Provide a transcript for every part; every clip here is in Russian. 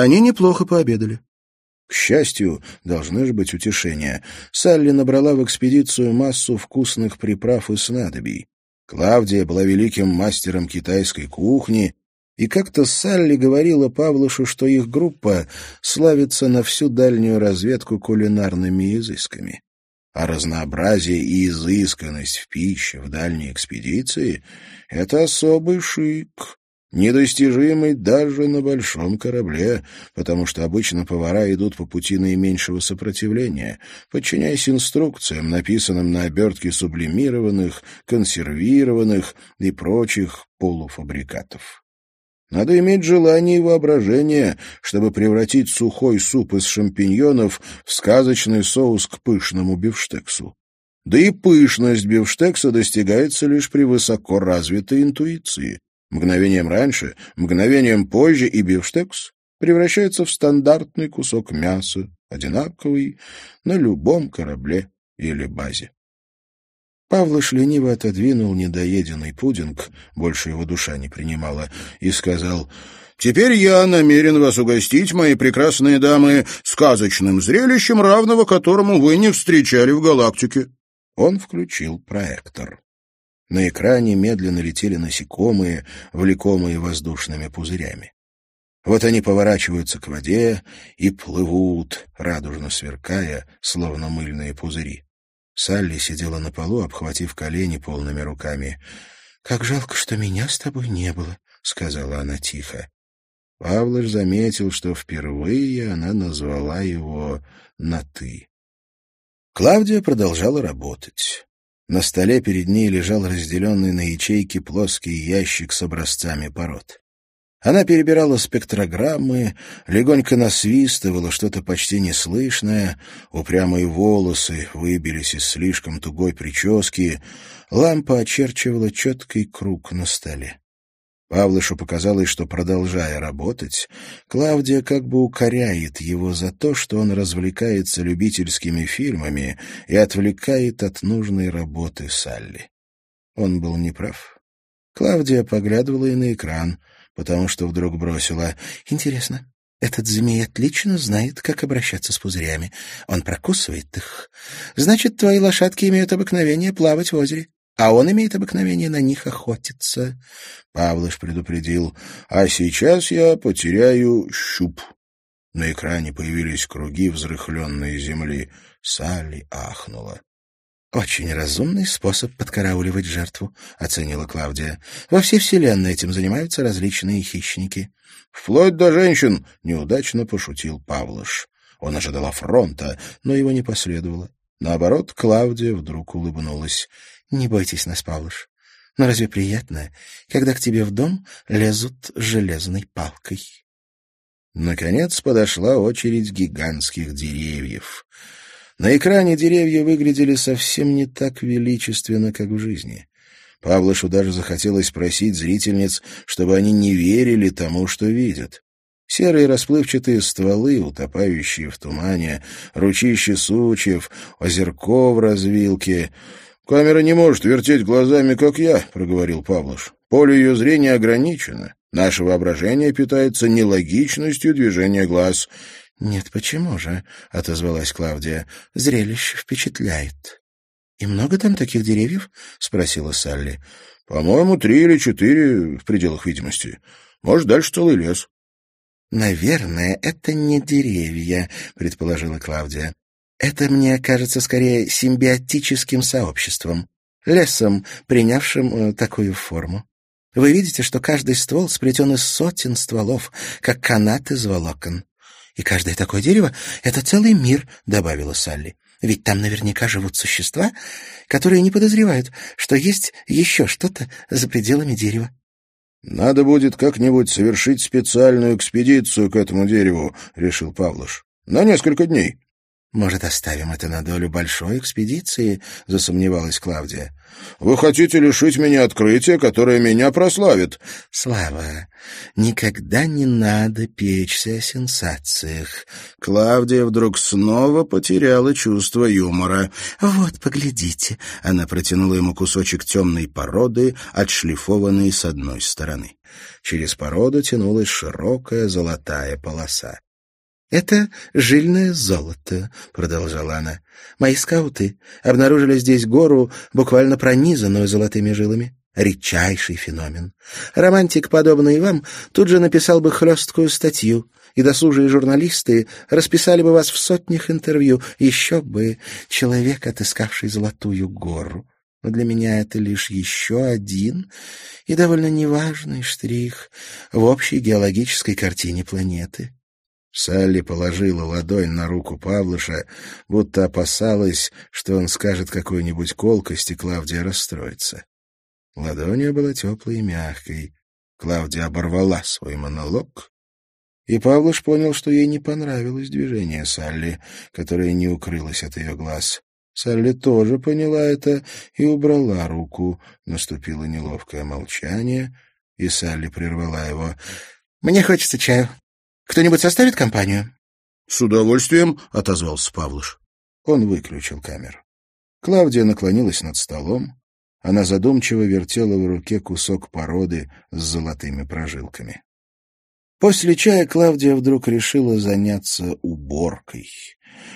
Они неплохо пообедали. К счастью, должны же быть утешения. Салли набрала в экспедицию массу вкусных приправ и снадобий. Клавдия была великим мастером китайской кухни, и как-то Салли говорила Павлушу, что их группа славится на всю дальнюю разведку кулинарными изысками. А разнообразие и изысканность в пище в дальней экспедиции — это особый шик, недостижимый даже на большом корабле, потому что обычно повара идут по пути наименьшего сопротивления, подчиняясь инструкциям, написанным на обертке сублимированных, консервированных и прочих полуфабрикатов. Надо иметь желание и воображение, чтобы превратить сухой суп из шампиньонов в сказочный соус к пышному бифштексу. Да и пышность бифштекса достигается лишь при высоко развитой интуиции. Мгновением раньше, мгновением позже и бифштекс превращается в стандартный кусок мяса, одинаковый на любом корабле или базе. Павлыш лениво отодвинул недоеденный пудинг, больше его душа не принимала, и сказал, «Теперь я намерен вас угостить, мои прекрасные дамы, сказочным зрелищем, равного которому вы не встречали в галактике». Он включил проектор. На экране медленно летели насекомые, влекомые воздушными пузырями. Вот они поворачиваются к воде и плывут, радужно сверкая, словно мыльные пузыри. Салли сидела на полу, обхватив колени полными руками. «Как жалко, что меня с тобой не было», — сказала она тихо. Павлыш заметил, что впервые она назвала его на «ты». Клавдия продолжала работать. На столе перед ней лежал разделенный на ячейки плоский ящик с образцами пород. Она перебирала спектрограммы, легонько насвистывала что-то почти неслышное, упрямые волосы выбились из слишком тугой прически, лампа очерчивала четкий круг на столе. Павлышу показалось, что, продолжая работать, Клавдия как бы укоряет его за то, что он развлекается любительскими фильмами и отвлекает от нужной работы Салли. Он был неправ. Клавдия поглядывала и на экран — потому что вдруг бросила. «Интересно, этот змей отлично знает, как обращаться с пузырями. Он прокусывает их. Значит, твои лошадки имеют обыкновение плавать в озере, а он имеет обыкновение на них охотиться». Павлыш предупредил. «А сейчас я потеряю щуп». На экране появились круги взрыхленной земли. Салли ахнула. «Очень разумный способ подкарауливать жертву», — оценила Клавдия. «Во всей вселенной этим занимаются различные хищники». «Вплоть до женщин», — неудачно пошутил Павлыш. Он ожидал фронта, но его не последовало. Наоборот, Клавдия вдруг улыбнулась. «Не бойтесь нас, Павлыш. Но разве приятно, когда к тебе в дом лезут железной палкой?» Наконец подошла очередь гигантских деревьев — на экране деревья выглядели совсем не так величественно, как в жизни. Павлышу даже захотелось просить зрительниц, чтобы они не верили тому, что видят. Серые расплывчатые стволы, утопающие в тумане, ручище сучьев, озерко в развилке. «Камера не может вертеть глазами, как я», — проговорил Павлыш. «Поле ее зрения ограничено. Наше воображение питается нелогичностью движения глаз. «Нет, почему же?» — отозвалась Клавдия. «Зрелище впечатляет». «И много там таких деревьев?» — спросила Салли. «По-моему, три или четыре в пределах видимости. Может, дальше целый лес». «Наверное, это не деревья», — предположила Клавдия. «Это, мне кажется, скорее симбиотическим сообществом, лесом, принявшим э, такую форму. Вы видите, что каждый ствол сплетен из сотен стволов, как канат из волокон. И каждое такое дерево — это целый мир, — добавила Салли. Ведь там наверняка живут существа, которые не подозревают, что есть еще что-то за пределами дерева. — Надо будет как-нибудь совершить специальную экспедицию к этому дереву, — решил Павлыш. — На несколько дней. «Может, оставим это на долю большой экспедиции?» — засомневалась Клавдия. «Вы хотите лишить меня открытия, которое меня прославит?» «Слава, никогда не надо печься о сенсациях». Клавдия вдруг снова потеряла чувство юмора. «Вот, поглядите». Она протянула ему кусочек темной породы, отшлифованный с одной стороны. Через породу тянулась широкая золотая полоса. «Это жильное золото», — продолжала она. «Мои скауты обнаружили здесь гору, буквально пронизанную золотыми жилами. Редчайший феномен. Романтик, подобный вам, тут же написал бы хлесткую статью, и досужие журналисты расписали бы вас в сотнях интервью. Еще бы человек, отыскавший золотую гору. Но для меня это лишь еще один и довольно неважный штрих в общей геологической картине планеты. Салли положила ладонь на руку Павлыша, будто опасалась, что он скажет какую-нибудь колкость, и Клавдия расстроится. Ладонь была теплой и мягкой. Клавдия оборвала свой монолог, и Павлыш понял, что ей не понравилось движение Салли, которое не укрылось от ее глаз. Салли тоже поняла это и убрала руку. Наступило неловкое молчание, и Салли прервала его. «Мне хочется чаю. Кто-нибудь составит компанию? — С удовольствием, — отозвался Павлыш. Он выключил камеру. Клавдия наклонилась над столом. Она задумчиво вертела в руке кусок породы с золотыми прожилками. После чая Клавдия вдруг решила заняться уборкой.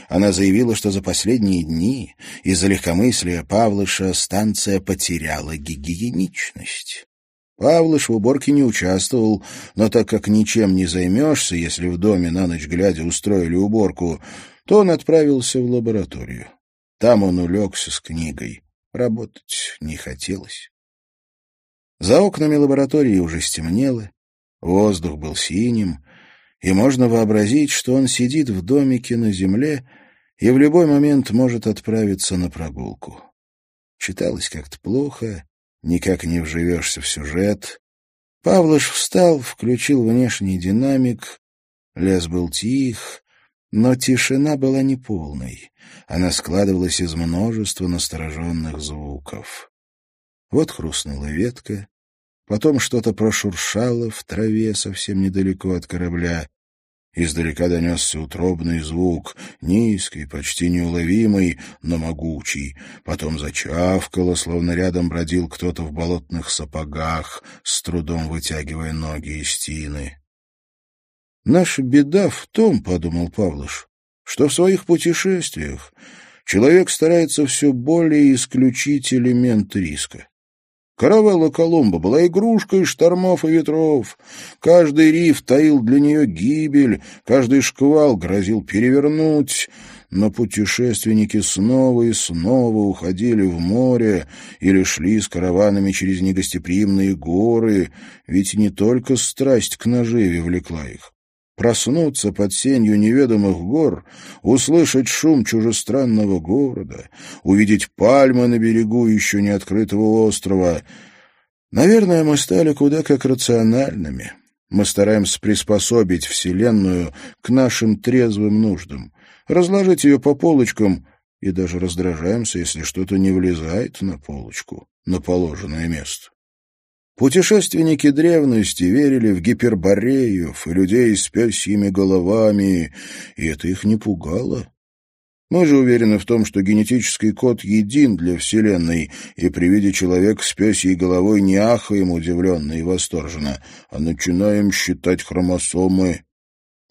Она заявила, что за последние дни из-за легкомыслия Павлыша станция потеряла гигиеничность. Павлыш в уборке не участвовал, но так как ничем не займешься, если в доме на ночь глядя устроили уборку, то он отправился в лабораторию. Там он улегся с книгой. Работать не хотелось. За окнами лаборатории уже стемнело, воздух был синим, и можно вообразить, что он сидит в домике на земле и в любой момент может отправиться на прогулку. Читалось как-то плохо, никак не вживешься в сюжет. Павлыш встал, включил внешний динамик. Лес был тих, но тишина была неполной. Она складывалась из множества настороженных звуков. Вот хрустнула ветка, потом что-то прошуршало в траве совсем недалеко от корабля. Издалека донесся утробный звук, низкий, почти неуловимый, но могучий. Потом зачавкало, словно рядом бродил кто-то в болотных сапогах, с трудом вытягивая ноги из тины. «Наша беда в том, — подумал Павлыш, — что в своих путешествиях человек старается все более исключить элемент риска. Каравелла Колумба была игрушкой штормов и ветров. Каждый риф таил для нее гибель, каждый шквал грозил перевернуть. Но путешественники снова и снова уходили в море или шли с караванами через негостеприимные горы, ведь не только страсть к наживе влекла их проснуться под сенью неведомых гор, услышать шум чужестранного города, увидеть пальмы на берегу еще не открытого острова. Наверное, мы стали куда как рациональными. Мы стараемся приспособить Вселенную к нашим трезвым нуждам, разложить ее по полочкам и даже раздражаемся, если что-то не влезает на полочку, на положенное место. Путешественники древности верили в гипербореев и людей с пёсьими головами, и это их не пугало. Мы же уверены в том, что генетический код един для Вселенной, и при виде человека с пёсьей головой не ахаем удивленно и восторженно, а начинаем считать хромосомы.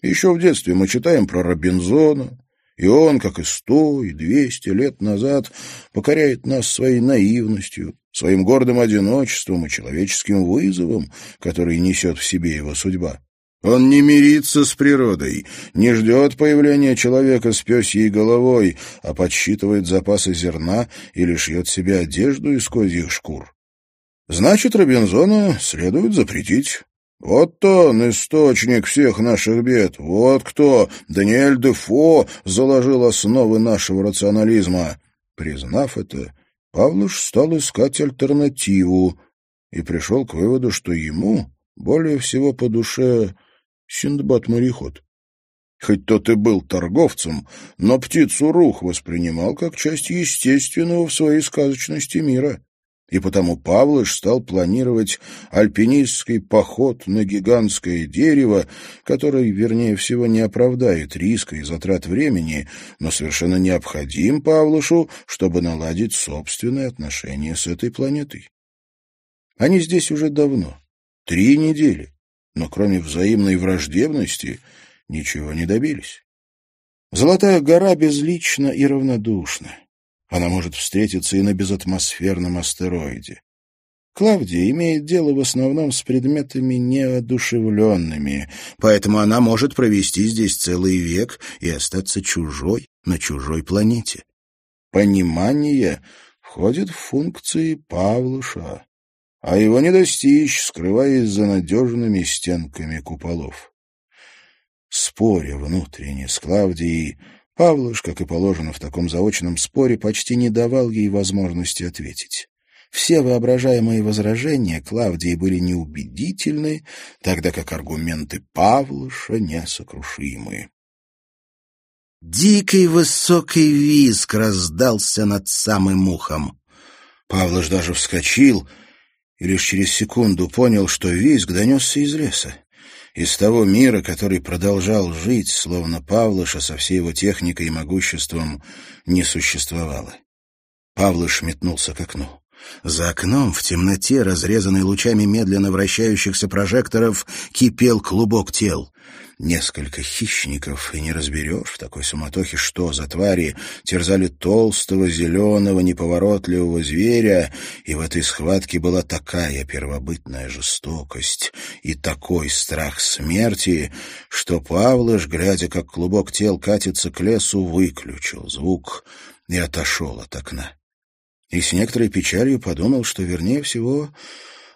Еще в детстве мы читаем про Робинзона, и он, как и сто, и двести лет назад, покоряет нас своей наивностью, своим гордым одиночеством и человеческим вызовом, который несет в себе его судьба. Он не мирится с природой, не ждет появления человека с пёсьей головой, а подсчитывает запасы зерна или шьет себе одежду из козьих шкур. Значит, Робинзона следует запретить. Вот он, источник всех наших бед. Вот кто, Даниэль Дефо, заложил основы нашего рационализма. Признав это, Павлуш стал искать альтернативу и пришел к выводу, что ему более всего по душе Синдбад-мореход. Хоть тот и был торговцем, но птицу рух воспринимал как часть естественного в своей сказочности мира. И потому Павлыш стал планировать альпинистский поход на гигантское дерево, который, вернее всего, не оправдает риска и затрат времени, но совершенно необходим Павлышу, чтобы наладить собственные отношения с этой планетой. Они здесь уже давно, три недели, но кроме взаимной враждебности — ничего не добились. Золотая гора безлична и равнодушна. Она может встретиться и на безатмосферном астероиде. Клавдия имеет дело в основном с предметами неодушевленными, поэтому она может провести здесь целый век и остаться чужой на чужой планете. Понимание входит в функции Павлуша, а его не достичь, скрываясь за надежными стенками куполов. Споря внутренне с Клавдией, Павлуш, как и положено в таком заочном споре, почти не давал ей возможности ответить. Все воображаемые возражения Клавдии были неубедительны, тогда как аргументы Павлуша несокрушимы. Дикий высокий визг раздался над самым ухом. Павлуш даже вскочил и лишь через секунду понял, что визг донесся из леса из того мира, который продолжал жить, словно Павлыша со всей его техникой и могуществом не существовало. Павлыш метнулся к окну. За окном, в темноте, разрезанной лучами медленно вращающихся прожекторов, кипел клубок тел. Несколько хищников, и не разберешь в такой суматохе, что за твари, терзали толстого, зеленого, неповоротливого зверя, и в этой схватке была такая первобытная жестокость и такой страх смерти, что Павлыш, глядя, как клубок тел катится к лесу, выключил звук и отошел от окна. И с некоторой печалью подумал, что, вернее всего,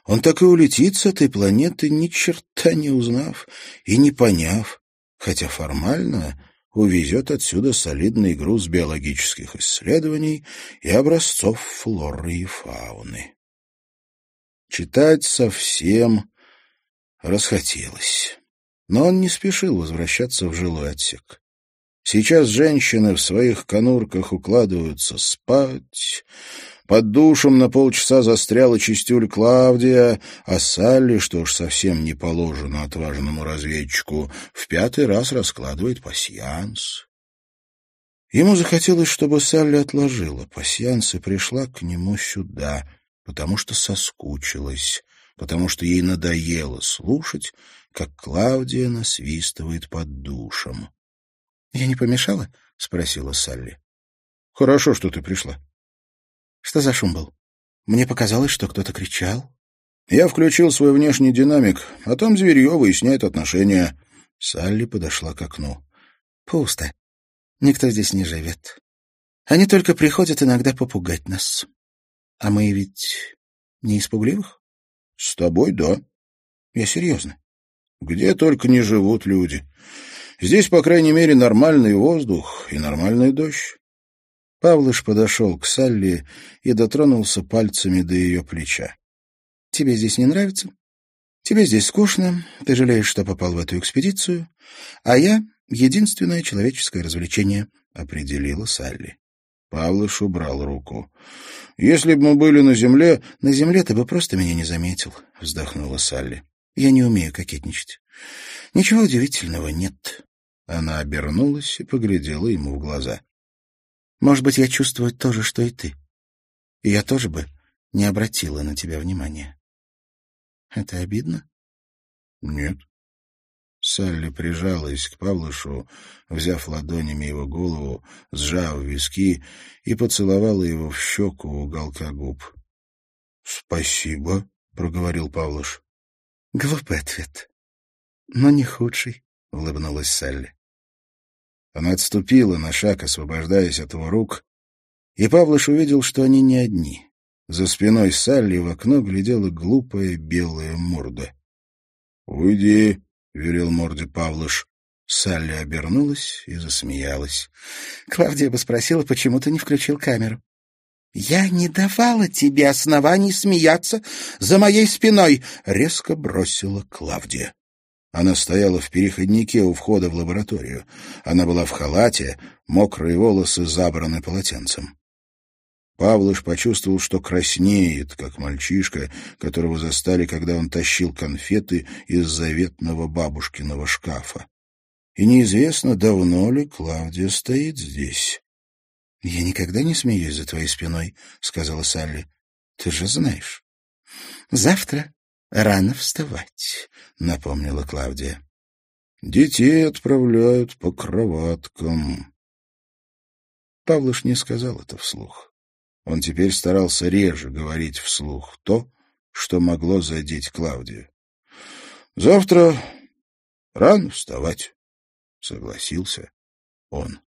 он так и улетит с этой планеты, ни черта не узнав и не поняв, хотя формально увезет отсюда солидный груз биологических исследований и образцов флоры и фауны. Читать совсем расхотелось. Но он не спешил возвращаться в жилой отсек. Сейчас женщины в своих конурках укладываются спать, под душем на полчаса застряла чистюль Клавдия, а Салли, что уж совсем не положено отважному разведчику, в пятый раз раскладывает пасьянс. Ему захотелось, чтобы Салли отложила пасьянс и пришла к нему сюда, потому что соскучилась, потому что ей надоело слушать, как Клавдия насвистывает под душем. — Я не помешала? — спросила Салли. — Хорошо, что ты пришла. Что за шум был? Мне показалось, что кто-то кричал. Я включил свой внешний динамик, а там зверье выясняет отношения. Салли подошла к окну. Пусто. Никто здесь не живет. Они только приходят иногда попугать нас. А мы ведь не испугливых? С тобой — да. Я серьезно. Где только не живут люди. Здесь, по крайней мере, нормальный воздух и нормальный дождь. Павлыш подошел к Салли и дотронулся пальцами до ее плеча. — Тебе здесь не нравится? Тебе здесь скучно, ты жалеешь, что попал в эту экспедицию, а я — единственное человеческое развлечение, — определила Салли. Павлыш убрал руку. — Если бы мы были на земле... — На земле ты бы просто меня не заметил, — вздохнула Салли. — Я не умею кокетничать. Ничего удивительного нет. Она обернулась и поглядела ему в глаза. Может быть, я чувствую то же, что и ты. И я тоже бы не обратила на тебя внимания. Это обидно? Нет. Салли прижалась к Павлышу, взяв ладонями его голову, сжав виски и поцеловала его в щеку уголка губ. — Спасибо, — проговорил Павлыш. — Глупый ответ. — Но не худший, — улыбнулась Салли. Она отступила на шаг, освобождаясь от его рук, и Павлыш увидел, что они не одни. За спиной Салли в окно глядела глупая белая морда. — Уйди, — велел морде Павлыш. Салли обернулась и засмеялась. Клавдия бы спросила, почему ты не включил камеру. — Я не давала тебе оснований смеяться за моей спиной, — резко бросила Клавдия. Она стояла в переходнике у входа в лабораторию. Она была в халате, мокрые волосы забраны полотенцем. Павлыш почувствовал, что краснеет, как мальчишка, которого застали, когда он тащил конфеты из заветного бабушкиного шкафа. И неизвестно, давно ли Клавдия стоит здесь. — Я никогда не смеюсь за твоей спиной, — сказала Салли. — Ты же знаешь. — Завтра рано вставать, — напомнила Клавдия. — Детей отправляют по кроваткам. Павлыш не сказал это вслух. Он теперь старался реже говорить вслух то, что могло задеть Клавдию. — Завтра рано вставать, — согласился он.